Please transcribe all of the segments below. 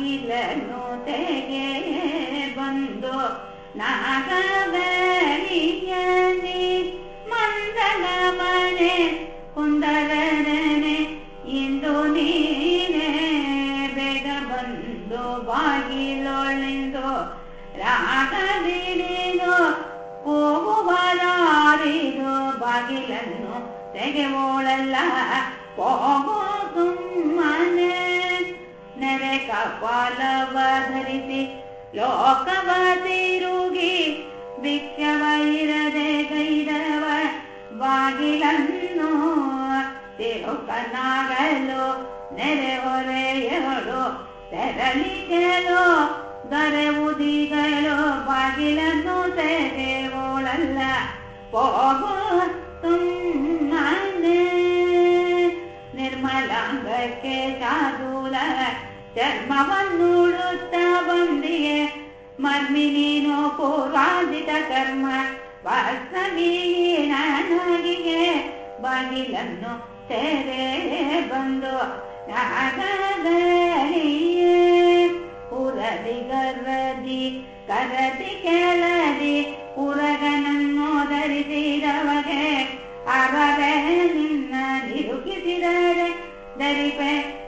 ಬಾಗಿಲನ್ನು ತೆಗೆ ಬಂದು ನಾಗಬಲಿಯನಿ ಮಂದಲ ಮನೆ ಕುಂದರನೆ ಇಂದು ನೀನೆ ಬೇಗ ಬಂದು ಬಾಗಿಲೊಳೆಂದು ರಾಗದಿಡಿದು ಕೂಗುವರಾರಿದು ಬಾಗಿಲನ್ನು ತೆಗೆವೋಳಲ್ಲ ಹೋಗೋ ಕಪಾಲವ ಧರಿಸಿ ಲೋಕವ ತಿರುಗಿ ಭಿಕ್ಷವೈರದೆ ಗೈರವ ಬಾಗಿಲನ್ನು ತಿರುಕನಾಗಲು ನೆರೆ ಹೊರೆಯಳು ತೆರಳಿಗಳು ದೊರೆವುದಿಗಳು ಬಾಗಿಲನ್ನು ತೆರೆಯೋಳಲ್ಲ ಹೋಗೋ ಚರ್ಮವನ್ನುಡುತ್ತ ಬಂದಿಯೇ ಮರ್ಮಿ ನೀನು ಪೂರ್ವಾದಿತ ಕರ್ಮ ವಾಸ್ತವೀನಾಗಿಗೆ ಬಾಗಿಲನ್ನು ತೆರೆ ಬಂದು ನಾಗಗಳಿಯೇ ಉರದಿ ಗರದಿ ಕರದಿ ಕೆಳದಿ ಉರಗನನ್ನು ಧರಿಸಿದವಗೆ ಅವರೇ ನಿನ್ನ ನಿರುಗಿಸಿದರೆ ದರಿಪೆ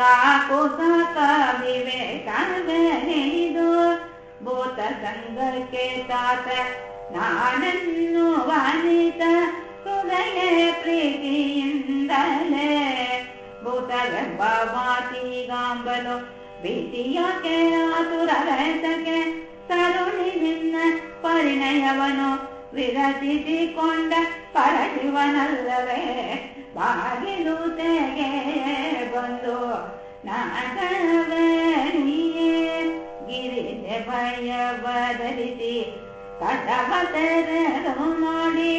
ಸಾಕು ಸಾಕ ವಿವೇಕವೆನಿದು ಭೂತ ಸಂಘಕ್ಕೆ ತಾತ ನಾನನ್ನು ವಾನಿತ ಹೃದಯ ಪ್ರೀತಿಯಿಂದಲೇ ಭೂತವೆಂಬ ಮಾತಿಗಾಂಬಲು ಭೀತಿಯಾಕೆ ಆತುರವೆತಕ್ಕೆ ತರುಣಿ ನಿನ್ನ ಪರಿಣಯವನು ವಿರಚಿಸಿಕೊಂಡ ಪರಶಿವನಲ್ಲವೇ ಬಾಗಿಲು ತೆಗೆ ಬಂದು ನಾಗವನಿಯೇ ಗಿರಿಜೆ ಭಯ ಬದಲಿಸಿ ಕಟವ ನೋಡಿ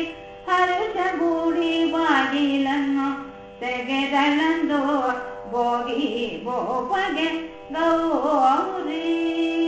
ಹರುಷಗೂಡಿ ಬಾಗಿಲನ್ನು ತೆಗೆದಳಂದು ಭೋಗಿ ಬೋಪಗೆ ಗೌರಿ.